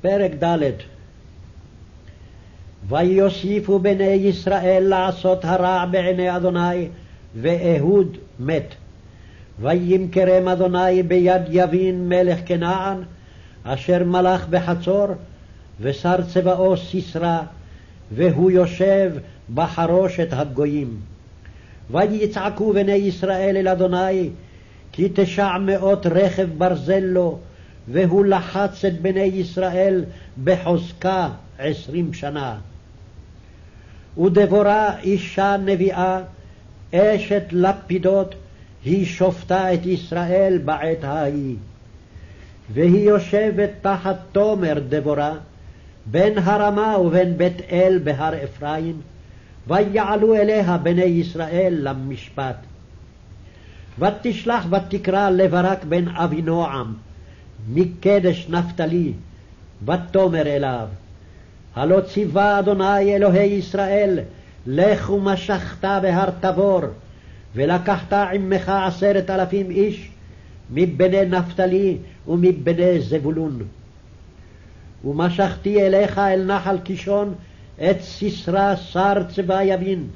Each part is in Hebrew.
פרק ד' ויוסיפו בני ישראל לעשות הרע בעיני אדוני, ואהוד מת. וימכרם אדוני ביד יבין מלך כנען, אשר מלך בחצור, ושר צבאו סיסרא, והוא יושב בחרושת הגויים. ויצעקו בני ישראל אל אדוני, כי תשע מאות רכב ברזל לו, והוא לחץ את בני ישראל בחוזקה עשרים שנה. ודבורה אישה נביאה, אשת לפידות, היא שופטה את ישראל בעת ההיא. והיא יושבת תחת תומר דבורה, בין הרמה ובין בית אל בהר אפרים, ויעלו אליה בני ישראל למשפט. ותשלח ותקרא לברק בן אבינועם, מקדש נפתלי, ותאמר אליו, הלא ציווה אדוני אלוהי ישראל, לך ומשכת בהר תבור, ולקחת עמך עשרת אלפים איש, מבני נפתלי ומבני זבולון. ומשכתי אליך אל נחל קישון את סיסרא שר צבא יבין,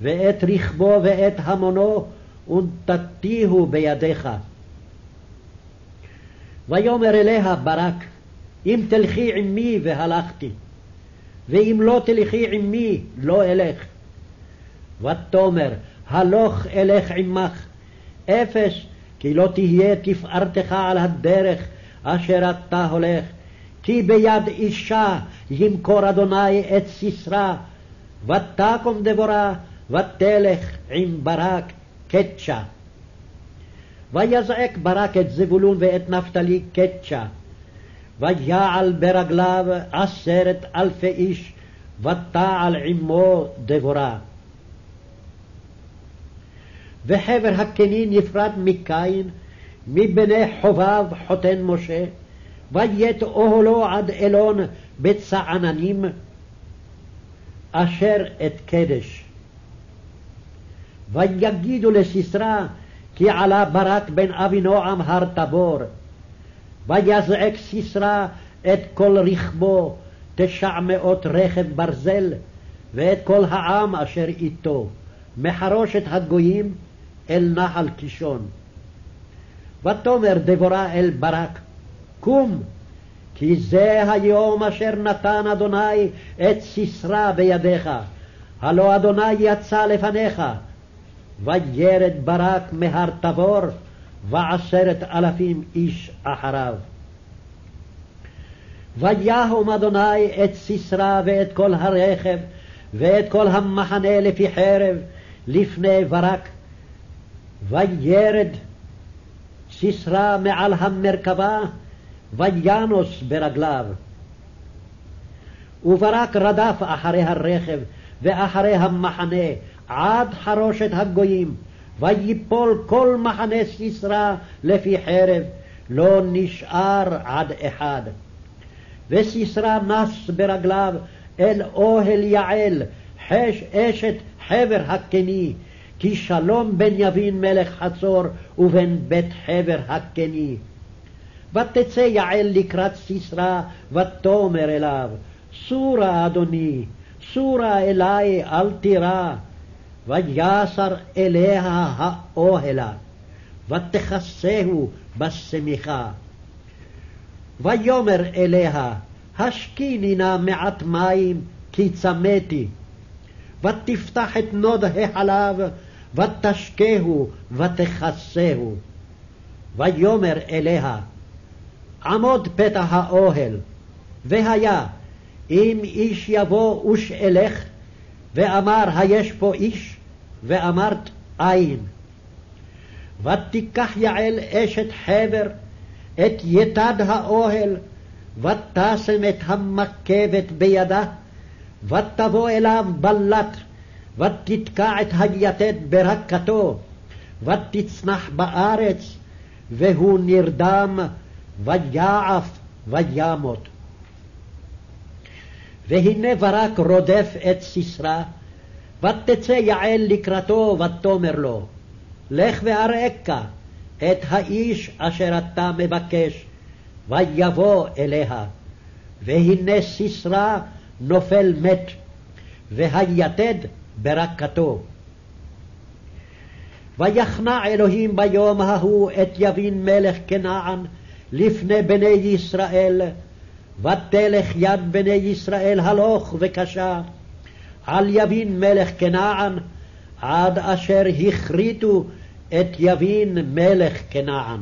ואת רכבו ואת המונו, ונתתיהו בידיך. ויאמר אליה ברק, אם תלכי עמי והלכתי, ואם לא תלכי עמי לא אלך. ותאמר, הלוך אלך עמך, אפס, כי לא תהיה תפארתך על הדרך אשר אתה הולך, כי ביד אישה ימכור אדוני את סיסרא, ותקום דבורה, ותלך עם ברק קדשה. ויזעק ברק את זבולון ואת נפתלי קדשה. ויעל ברגליו עשרת אלפי איש, ותעל עמו דבורה. וחבר הקנין נפרד מקין, מבני חובב חותן משה, ויית אוהלו עד אלון בצעננים, אשר את קדש. ויגידו לסיסרא, כי עלה ברק בן אבינועם הר תבור. ויזעק סיסרא את כל רכבו, תשע מאות רכב ברזל, ואת כל העם אשר איתו, מחרושת הגויים אל נחל קישון. ותאמר דבורה אל ברק, קום, כי זה היום אשר נתן אדוני את סיסרא בידיך, הלא אדוני יצא לפניך, וירד ברק מהר תבור, ועשרת אלפים איש אחריו. ויהום אדוני את סיסרא ואת כל הרכב, ואת כל המחנה לפי חרב, לפני ברק. וירד סיסרא מעל המרכבה, וינוס ברגליו. וברק רדף אחרי הרכב ואחרי המחנה, עד חרושת הגויים, ויפול כל מחנה סיסרא לפי חרב, לא נשאר עד אחד. וסיסרא נס ברגליו אל אוהל יעל, חש אשת חבר הקני, כי שלום בין יבין מלך חצור ובין בית חבר הקני. ותצא יעל לקראת סיסרא, ותאמר אליו, סורה אדוני, סורה אלי אל תירא. ויסר אליה האוהלה, ותכסהו בשמיכה. ויאמר אליה, השקיני נא מעט מים, כי צמאתי. ותפתח את נוד החלב, ותשקהו, ותכסהו. ויאמר אליה, עמוד פתח האוהל, והיה, אם איש יבוא ושאלך, ואמר היש פה איש, ואמרת אין. ותיקח יעל אשת חבר את יתד האוהל, ותשם את המקבת בידה, ותבוא אליו בלט, ותתקע את היתד ברקתו, ותצנח בארץ, והוא נרדם, ויעף וימות. והנה ברק רודף את סיסרא, ותצא יעל לקראתו, ותאמר לו, לך ואראך את האיש אשר אתה מבקש, ויבוא אליה, והנה סיסרא נופל מת, והיתד ברקתו. ויכנע אלוהים ביום ההוא את יבין מלך כנען לפני בני ישראל, ותלך יד בני ישראל הלוך וקשה על יבין מלך כנען, עד אשר הכריתו את יבין מלך כנען.